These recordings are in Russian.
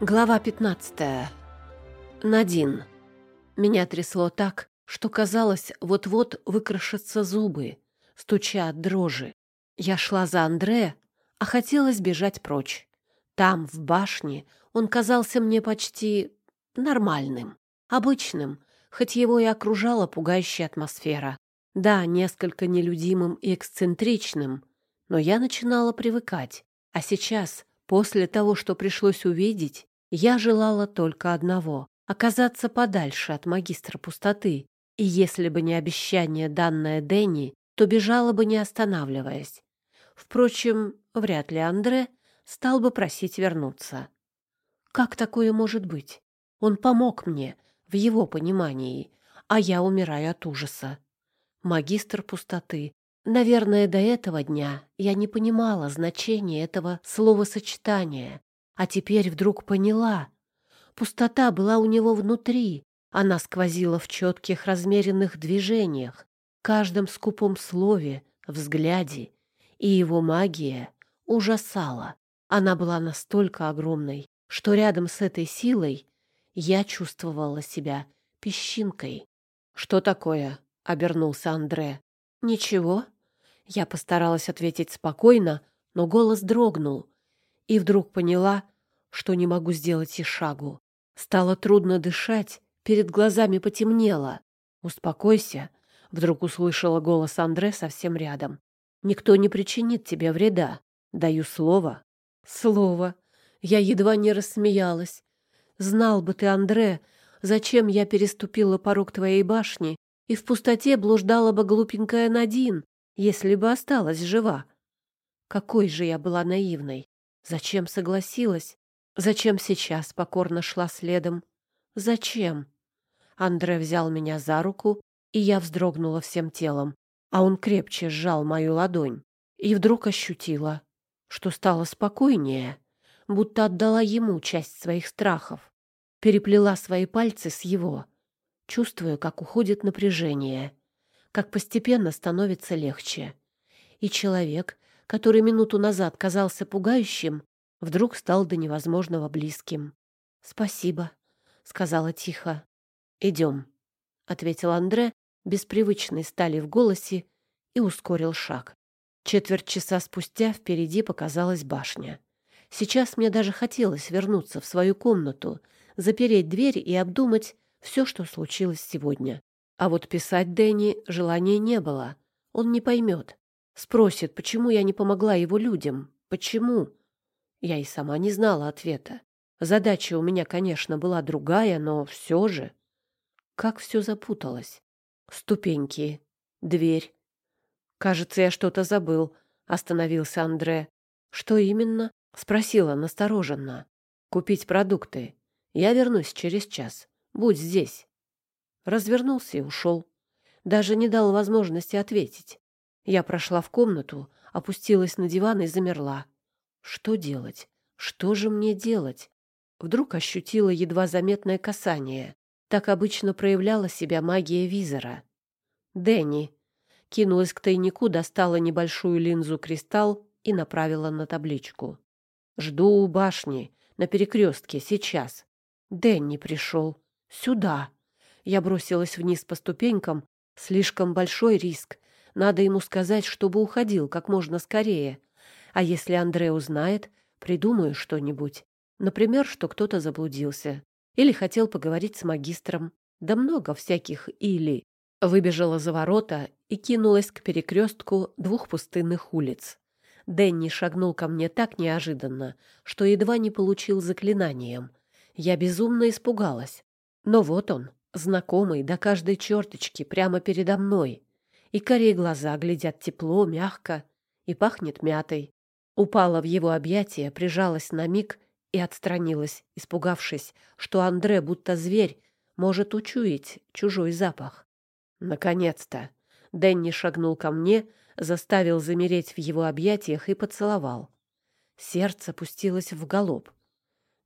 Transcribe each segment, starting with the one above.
Глава 15. Надин. Меня трясло так, что казалось, вот-вот выкрошатся зубы, стуча от дрожи. Я шла за Андре, а хотелось бежать прочь. Там, в башне, он казался мне почти нормальным, обычным, хоть его и окружала пугающая атмосфера. Да, несколько нелюдимым и эксцентричным, но я начинала привыкать. А сейчас, после того, что пришлось увидеть, я желала только одного — оказаться подальше от магистра пустоты, и если бы не обещание, данное Дэнни, то бежала бы не останавливаясь. Впрочем, вряд ли Андре стал бы просить вернуться. Как такое может быть? Он помог мне, в его понимании, а я умираю от ужаса. Магистр пустоты. Наверное, до этого дня я не понимала значения этого словосочетания, а теперь вдруг поняла. Пустота была у него внутри. Она сквозила в четких размеренных движениях, каждом скупом слове, взгляде. И его магия ужасала. Она была настолько огромной, что рядом с этой силой я чувствовала себя песчинкой. «Что такое?» — обернулся Андре. «Ничего». Я постаралась ответить спокойно, но голос дрогнул, и вдруг поняла, что не могу сделать и шагу. Стало трудно дышать, перед глазами потемнело. «Успокойся», — вдруг услышала голос Андре совсем рядом. «Никто не причинит тебе вреда. Даю слово». «Слово». Я едва не рассмеялась. «Знал бы ты, Андре, зачем я переступила порог твоей башни и в пустоте блуждала бы глупенькая Надин, если бы осталась жива. Какой же я была наивной! Зачем согласилась? Зачем сейчас покорно шла следом? Зачем? Андре взял меня за руку, и я вздрогнула всем телом, а он крепче сжал мою ладонь. И вдруг ощутила, что стало спокойнее, будто отдала ему часть своих страхов. Переплела свои пальцы с его, чувствуя, как уходит напряжение, как постепенно становится легче. И человек, который минуту назад казался пугающим, вдруг стал до невозможного близким. «Спасибо», — сказала тихо. «Идем», — ответил Андре, без привычной стали в голосе, и ускорил шаг. Четверть часа спустя впереди показалась башня. Сейчас мне даже хотелось вернуться в свою комнату, запереть дверь и обдумать все, что случилось сегодня. А вот писать Дэнни желания не было. Он не поймет. Спросит, почему я не помогла его людям. Почему? Я и сама не знала ответа. Задача у меня, конечно, была другая, но все же... Как все запуталось. Ступеньки, дверь. Кажется, я что-то забыл, остановился Андре. Что именно? Спросила настороженно. Купить продукты. Я вернусь через час. Будь здесь. Развернулся и ушел. Даже не дал возможности ответить. Я прошла в комнату, опустилась на диван и замерла. Что делать? Что же мне делать? Вдруг ощутила едва заметное касание. Так обычно проявляла себя магия визора. Дэнни. Кинулась к тайнику, достала небольшую линзу-кристалл и направила на табличку. «Жду у башни, на перекрестке, сейчас». Дэнни пришел. «Сюда». Я бросилась вниз по ступенькам. Слишком большой риск. Надо ему сказать, чтобы уходил как можно скорее. А если Андре узнает, придумаю что-нибудь. Например, что кто-то заблудился. Или хотел поговорить с магистром. Да много всяких «или». Выбежала за ворота и кинулась к перекрестку двух пустынных улиц. Дэнни шагнул ко мне так неожиданно, что едва не получил заклинанием. Я безумно испугалась. Но вот он, знакомый до каждой черточки, прямо передо мной и корей глаза глядят тепло, мягко и пахнет мятой. Упала в его объятия, прижалась на миг и отстранилась, испугавшись, что Андре, будто зверь, может учуять чужой запах. Наконец-то! Дэнни шагнул ко мне, заставил замереть в его объятиях и поцеловал. Сердце пустилось в галоп.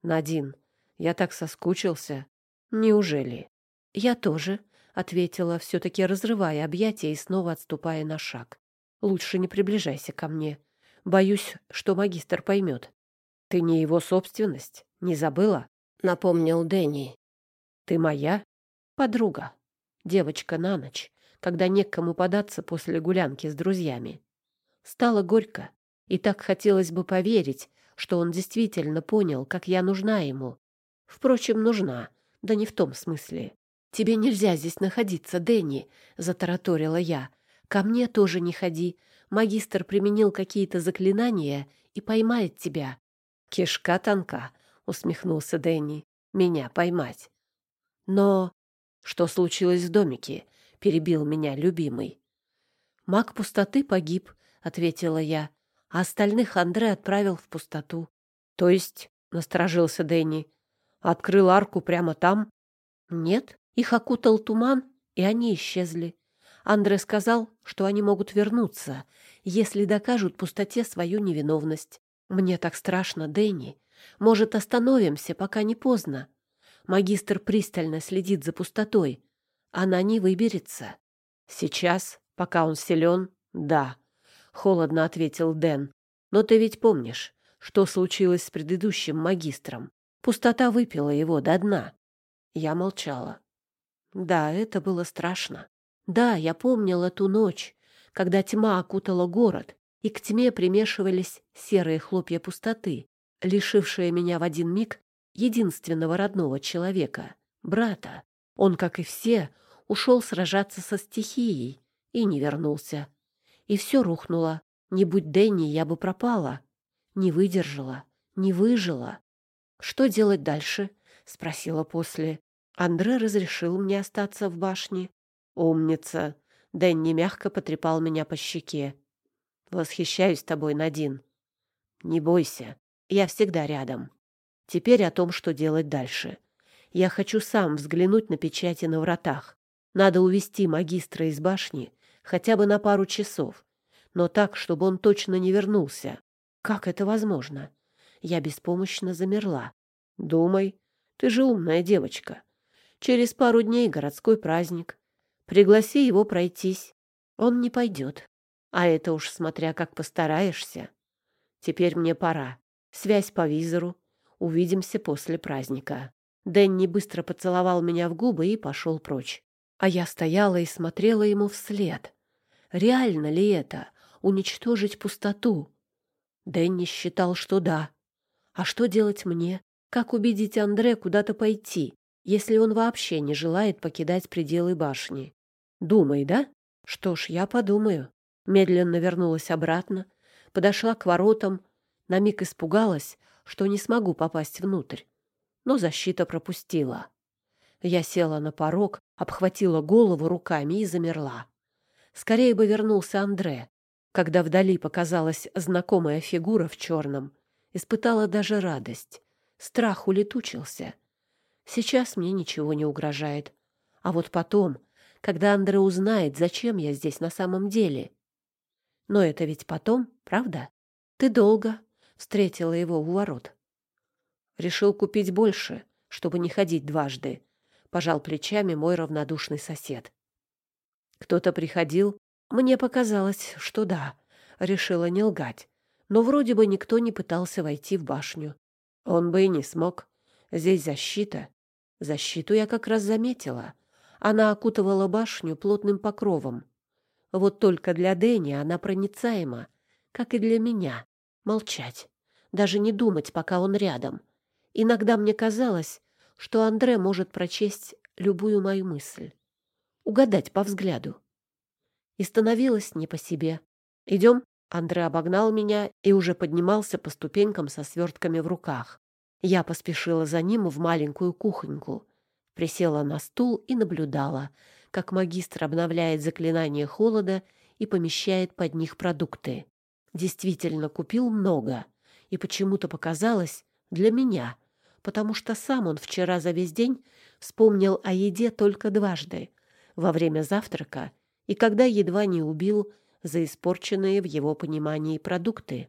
«Надин, я так соскучился. Неужели?» «Я тоже», — ответила, все-таки разрывая объятия и снова отступая на шаг. «Лучше не приближайся ко мне. Боюсь, что магистр поймет. Ты не его собственность, Не забыла? Напомнил Дэнни. Ты моя подруга. Девочка на ночь, когда не к кому податься после гулянки с друзьями. Стало горько, и так хотелось бы поверить, что он действительно понял, как я нужна ему. Впрочем, нужна, да не в том смысле. «Тебе нельзя здесь находиться, Дэнни», — затараторила я. «Ко мне тоже не ходи. Магистр применил какие-то заклинания и поймает тебя». «Кишка тонка», — усмехнулся Дэнни. «Меня поймать». «Но...» «Что случилось в домике?» — перебил меня любимый. «Маг пустоты погиб», — ответила я, «а остальных Андре отправил в пустоту». «То есть...» — насторожился Дэнни. «Открыл арку прямо там?» «Нет, их окутал туман, и они исчезли. Андре сказал, что они могут вернуться, если докажут пустоте свою невиновность. Мне так страшно, Дэнни. Может, остановимся, пока не поздно? Магистр пристально следит за пустотой. Она не выберется. Сейчас, пока он силен, да, — холодно ответил Дэн. Но ты ведь помнишь, что случилось с предыдущим магистром? Пустота выпила его до дна. Я молчала. Да, это было страшно. Да, я помнила ту ночь, когда тьма окутала город, и к тьме примешивались серые хлопья пустоты, лишившие меня в один миг единственного родного человека, брата. Он, как и все, ушел сражаться со стихией и не вернулся. И все рухнуло. Не будь Дэнни, я бы пропала. Не выдержала, не выжила. «Что делать дальше?» — спросила после. Андре разрешил мне остаться в башне. «Умница!» — Дэнни мягко потрепал меня по щеке. «Восхищаюсь тобой, Надин. Не бойся, я всегда рядом. Теперь о том, что делать дальше. Я хочу сам взглянуть на печати на вратах. Надо увести магистра из башни хотя бы на пару часов, но так, чтобы он точно не вернулся. Как это возможно? Я беспомощно замерла. Думай, ты же умная девочка. Через пару дней городской праздник. Пригласи его пройтись. Он не пойдет. А это уж смотря как постараешься. Теперь мне пора. Связь по визору. Увидимся после праздника. Дэнни быстро поцеловал меня в губы и пошел прочь. А я стояла и смотрела ему вслед. Реально ли это — уничтожить пустоту? Дэнни считал, что да. А что делать мне? Как убедить Андре куда-то пойти? Если он вообще не желает покидать пределы башни. Думай, да? Что ж, я подумаю. Медленно вернулась обратно, подошла к воротам, на миг испугалась, что не смогу попасть внутрь. Но защита пропустила. Я села на порог, обхватила голову руками и замерла. Скорее бы вернулся Андре. Когда вдали показалась знакомая фигура в черном, испытала даже радость. Страх улетучился — Сейчас мне ничего не угрожает. А вот потом, когда Андре узнает, зачем я здесь на самом деле. Но это ведь потом, правда? Ты долго встретила его у ворот. Решил купить больше, чтобы не ходить дважды. Пожал плечами мой равнодушный сосед. Кто-то приходил? Мне показалось, что да. Решила не лгать. Но вроде бы никто не пытался войти в башню. Он бы и не смог. Здесь защита. Защиту я как раз заметила. Она окутывала башню плотным покровом. Вот только для Дэни она проницаема, как и для меня. Молчать. Даже не думать, пока он рядом. Иногда мне казалось, что Андре может прочесть любую мою мысль. Угадать по взгляду. И становилось не по себе. «Идем?» Андре обогнал меня и уже поднимался по ступенькам со свертками в руках. Я поспешила за ним в маленькую кухоньку, присела на стул и наблюдала, как магистр обновляет заклинание холода и помещает под них продукты. Действительно купил много, и почему-то показалось для меня, потому что сам он вчера за весь день вспомнил о еде только дважды — во время завтрака и когда едва не убил за испорченные в его понимании продукты.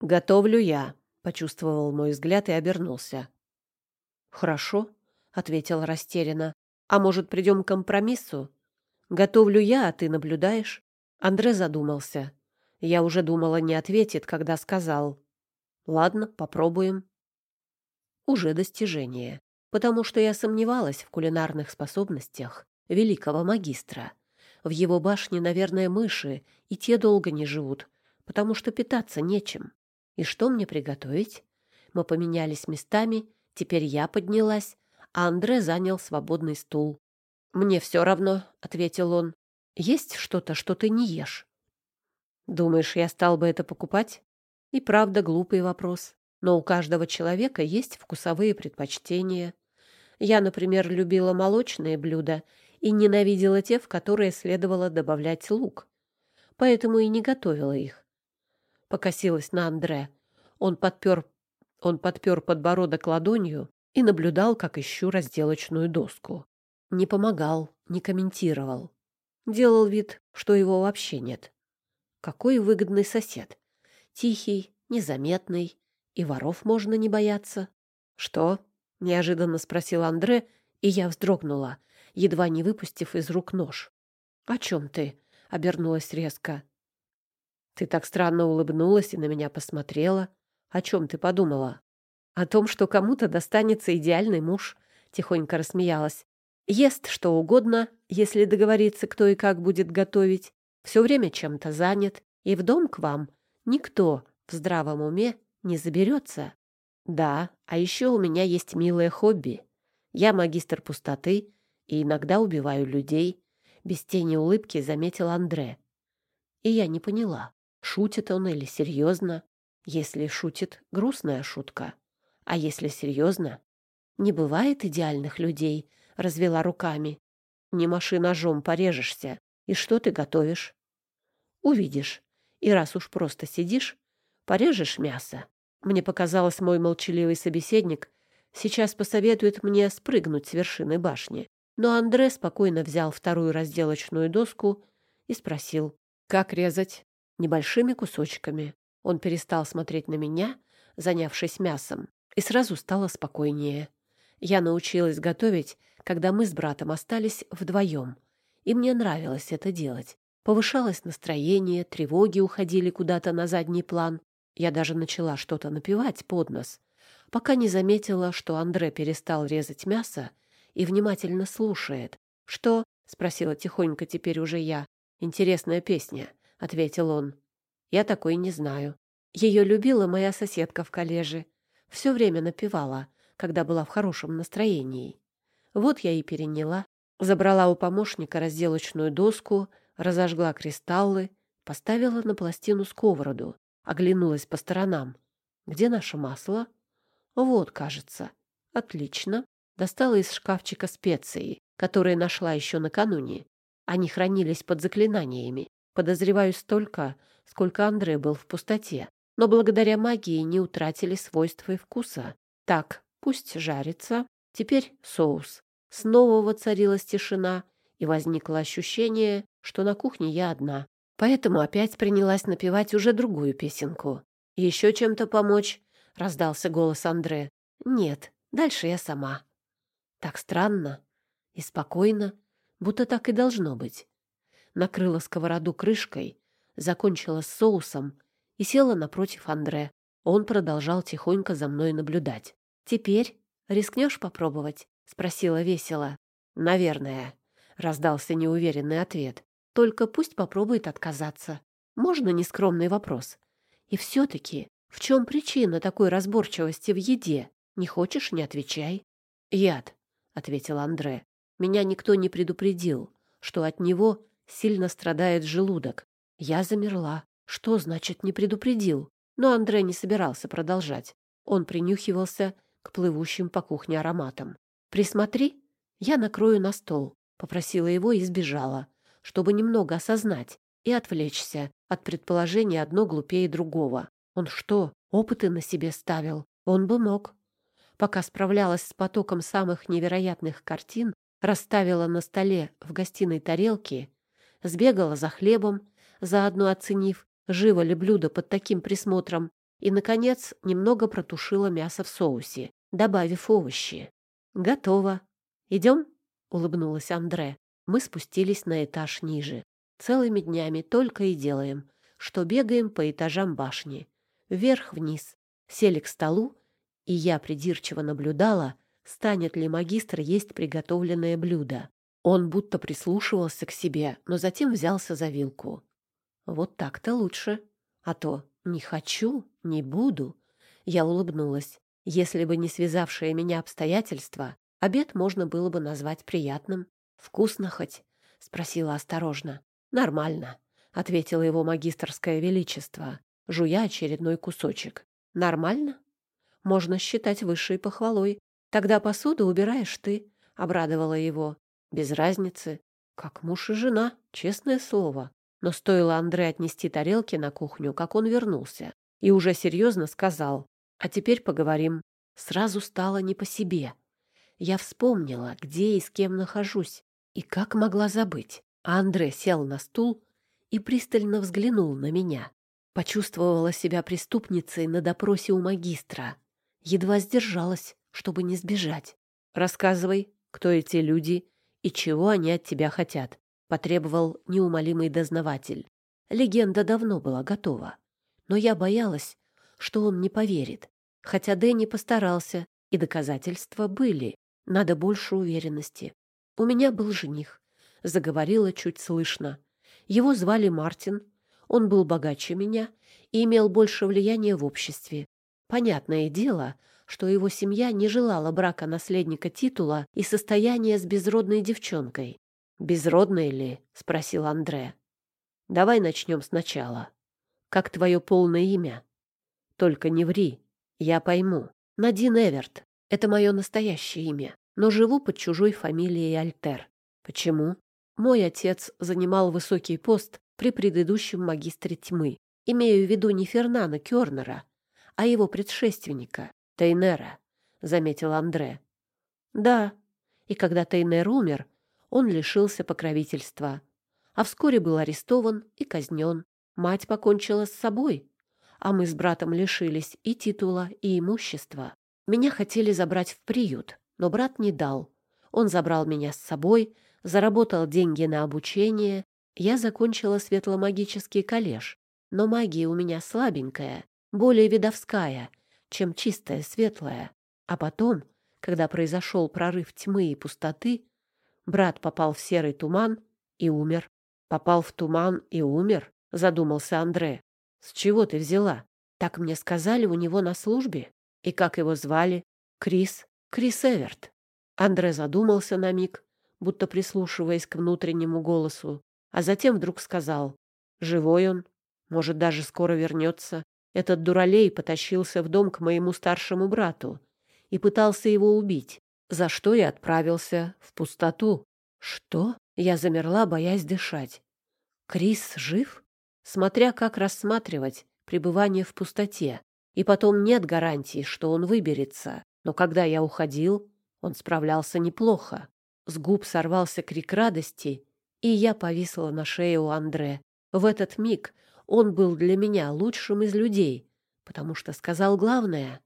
«Готовлю я», Почувствовал мой взгляд и обернулся. «Хорошо», — ответил растерянно. «А может, придем к компромиссу? Готовлю я, а ты наблюдаешь?» Андре задумался. Я уже думала, не ответит, когда сказал. «Ладно, попробуем». уже достижение, потому что я сомневалась в кулинарных способностях великого магистра. В его башне, наверное, мыши, и те долго не живут, потому что питаться нечем. И что мне приготовить? Мы поменялись местами, теперь я поднялась, а Андре занял свободный стул. «Мне все равно», — ответил он. «Есть что-то, что ты не ешь?» «Думаешь, я стал бы это покупать?» И правда глупый вопрос. Но у каждого человека есть вкусовые предпочтения. Я, например, любила молочные блюда и ненавидела те, в которые следовало добавлять лук. Поэтому и не готовила их. Покосилась на Андре. Он подпер, он подпер подбородок ладонью и наблюдал, как ищу разделочную доску. Не помогал, не комментировал. Делал вид, что его вообще нет. Какой выгодный сосед. Тихий, незаметный, и воров можно не бояться. «Что?» — неожиданно спросил Андре, и я вздрогнула, едва не выпустив из рук нож. «О чем ты?» — обернулась резко. «Ты так странно улыбнулась и на меня посмотрела. О чем ты подумала?» «О том, что кому-то достанется идеальный муж», — тихонько рассмеялась. «Ест что угодно, если договориться, кто и как будет готовить. Все время чем-то занят, и в дом к вам никто в здравом уме не заберется. Да, а еще у меня есть милое хобби. Я магистр пустоты и иногда убиваю людей. Без тени улыбки заметил Андре. И я не поняла, шутит он или серьезно. Если шутит, грустная шутка. А если серьезно? Не бывает идеальных людей, развела руками. Не маши ножом, порежешься. И что ты готовишь? Увидишь. И раз уж просто сидишь, порежешь мясо. Мне показалось, мой молчаливый собеседник сейчас посоветует мне спрыгнуть с вершины башни. Но Андре спокойно взял вторую разделочную доску и спросил, как резать? Небольшими кусочками. Он перестал смотреть на меня, занявшись мясом, и сразу стало спокойнее. Я научилась готовить, когда мы с братом остались вдвоем, и мне нравилось это делать. Повышалось настроение, тревоги уходили куда-то на задний план. Я даже начала что-то напевать под нос, пока не заметила, что Андре перестал резать мясо и внимательно слушает. «Что?» — спросила тихонько теперь уже я. «Интересная песня», — ответил он. «Я такой не знаю. Ее любила моя соседка в коллеже. Все время напевала, когда была в хорошем настроении. Вот я и переняла. Забрала у помощника разделочную доску, разожгла кристаллы, поставила на пластину сковороду Оглянулась по сторонам. Где наше масло? Вот, кажется. Отлично. Достала из шкафчика специи, которые нашла еще накануне. Они хранились под заклинаниями. Подозреваю столько, сколько Андре был в пустоте. Но благодаря магии не утратили свойств и вкуса. Так, пусть жарится. Теперь соус. Снова воцарилась тишина, и возникло ощущение, что на кухне я одна. Поэтому опять принялась напевать уже другую песенку. «Еще чем-то помочь?» — раздался голос Андре. «Нет, дальше я сама». Так странно и спокойно, будто так и должно быть. Накрыла сковороду крышкой, закончила с соусом и села напротив Андре. Он продолжал тихонько за мной наблюдать. «Теперь рискнешь попробовать?» — спросила весело. «Наверное», — раздался неуверенный ответ. Только пусть попробует отказаться. Можно нескромный вопрос? И все-таки, в чем причина такой разборчивости в еде? Не хочешь — не отвечай. Яд, — ответил Андре. Меня никто не предупредил, что от него сильно страдает желудок. Я замерла. Что значит не предупредил? Но Андре не собирался продолжать. Он принюхивался к плывущим по кухне ароматам. «Присмотри, я накрою на стол», — попросила его и сбежала чтобы немного осознать и отвлечься от предположения одно глупее другого. Он что, опыты на себе ставил? Он бы мог. Пока справлялась с потоком самых невероятных картин, расставила на столе в гостиной тарелки, сбегала за хлебом, заодно оценив, живо ли блюдо под таким присмотром, и, наконец, немного протушила мясо в соусе, добавив овощи. «Готово. Идем?» — улыбнулась Андре. Мы спустились на этаж ниже. Целыми днями только и делаем, что бегаем по этажам башни. Вверх-вниз. Сели к столу и я придирчиво наблюдала, станет ли магистр есть приготовленное блюдо. Он будто прислушивался к себе, но затем взялся за вилку. Вот так-то лучше. А то не хочу, не буду. Я улыбнулась. Если бы не связавшие меня обстоятельства, обед можно было бы назвать приятным. «Вкусно хоть?» — спросила осторожно. «Нормально», — ответила его магистрское величество, жуя очередной кусочек. «Нормально? Можно считать высшей похвалой. Тогда посуду убираешь ты», — обрадовала его. «Без разницы. Как муж и жена, честное слово». Но стоило Андре отнести тарелки на кухню, как он вернулся и уже серьезно сказал, «А теперь поговорим». Сразу стало не по себе. Я вспомнила, где и с кем нахожусь, и как могла забыть. А Андре сел на стул и пристально взглянул на меня. Почувствовала себя преступницей на допросе у магистра. Едва сдержалась, чтобы не сбежать. «Рассказывай, кто эти люди и чего они от тебя хотят», — потребовал неумолимый дознаватель. Легенда давно была готова, но я боялась, что он не поверит. Хотя Дэнни постарался, и доказательства были. Надо больше уверенности. У меня был жених. Заговорила чуть слышно. Его звали Мартин. Он был богаче меня и имел больше влияния в обществе. Понятное дело, что его семья не желала брака наследника титула и состояния с безродной девчонкой. «Безродной ли?» — спросил Андре. «Давай начнем сначала. Как твое полное имя?» «Только не ври. Я пойму. Надин Эверт. Это мое настоящее имя но живу под чужой фамилией Альтер. Почему? Мой отец занимал высокий пост при предыдущем магистре тьмы. Имею в виду не Фернана Кёрнера, а его предшественника, Тейнера, — заметил Андре. Да, и когда Тейнер умер, он лишился покровительства, а вскоре был арестован и казнен. Мать покончила с собой, а мы с братом лишились и титула, и имущества. Меня хотели забрать в приют, но брат не дал. Он забрал меня с собой, заработал деньги на обучение. Я закончила светломагический коллеж, но магия у меня слабенькая, более видовская, чем чистая светлая. А потом, когда произошел прорыв тьмы и пустоты, брат попал в серый туман и умер. Попал в туман и умер, задумался Андре. С чего ты взяла? Так мне сказали у него на службе. И как его звали? Крис. Крис Эверт. Андре задумался на миг, будто прислушиваясь к внутреннему голосу, а затем вдруг сказал, «Живой он, может, даже скоро вернется. Этот дуралей потащился в дом к моему старшему брату и пытался его убить, за что я отправился в пустоту». «Что?» Я замерла, боясь дышать. «Крис жив?» Смотря как рассматривать пребывание в пустоте. И потом нет гарантии, что он выберется. Но когда я уходил, он справлялся неплохо. С губ сорвался крик радости, и я повисла на шее у Андре. В этот миг он был для меня лучшим из людей, потому что сказал главное.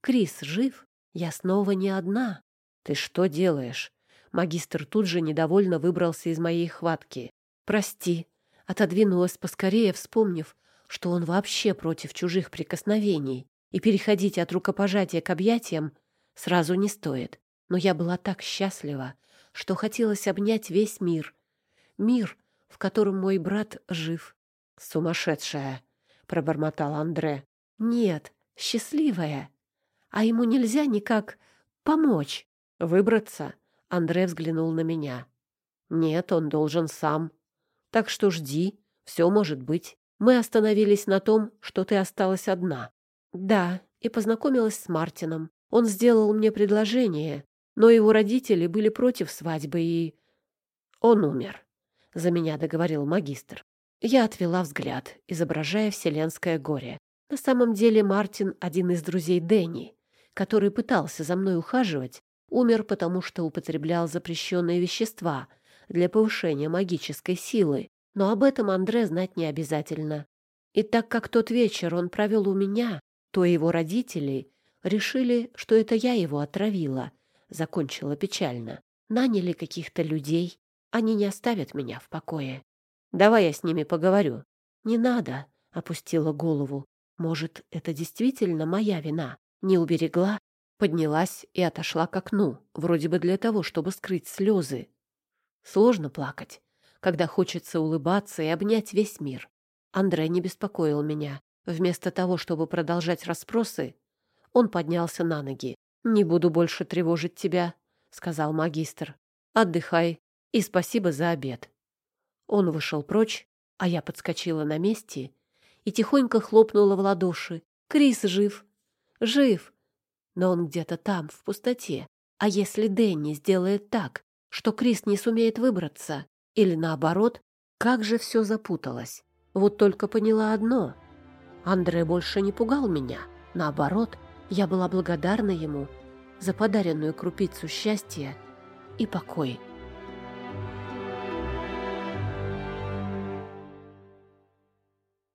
«Крис жив? Я снова не одна». «Ты что делаешь?» Магистр тут же недовольно выбрался из моей хватки. «Прости», — отодвинулась поскорее, вспомнив, что он вообще против чужих прикосновений и переходить от рукопожатия к объятиям сразу не стоит. Но я была так счастлива, что хотелось обнять весь мир. Мир, в котором мой брат жив. «Сумасшедшая!» — пробормотал Андре. «Нет, счастливая. А ему нельзя никак помочь. Выбраться?» Андре взглянул на меня. «Нет, он должен сам. Так что жди, все может быть. Мы остановились на том, что ты осталась одна. Да, и познакомилась с Мартином. Он сделал мне предложение, но его родители были против свадьбы, и... Он умер, — за меня договорил магистр. Я отвела взгляд, изображая вселенское горе. На самом деле Мартин, один из друзей Дэнни, который пытался за мной ухаживать, умер, потому что употреблял запрещенные вещества для повышения магической силы. Но об этом Андре знать не обязательно. И так как тот вечер он провел у меня, то его родители решили, что это я его отравила, закончила печально. Наняли каких-то людей. Они не оставят меня в покое. Давай я с ними поговорю. Не надо, опустила голову. Может, это действительно моя вина? Не уберегла, поднялась и отошла к окну, вроде бы для того, чтобы скрыть слезы. Сложно плакать, когда хочется улыбаться и обнять весь мир. Андрей не беспокоил меня. Вместо того, чтобы продолжать расспросы, он поднялся на ноги. «Не буду больше тревожить тебя», — сказал магистр. «Отдыхай и спасибо за обед». Он вышел прочь, а я подскочила на месте и тихонько хлопнула в ладоши. «Крис жив! Жив! Но он где-то там, в пустоте. А если Дэнни сделает так, что Крис не сумеет выбраться? Или наоборот, как же все запуталось? Вот только поняла одно. Андре больше не пугал меня. Наоборот, я была благодарна ему за подаренную крупицу счастья и покой.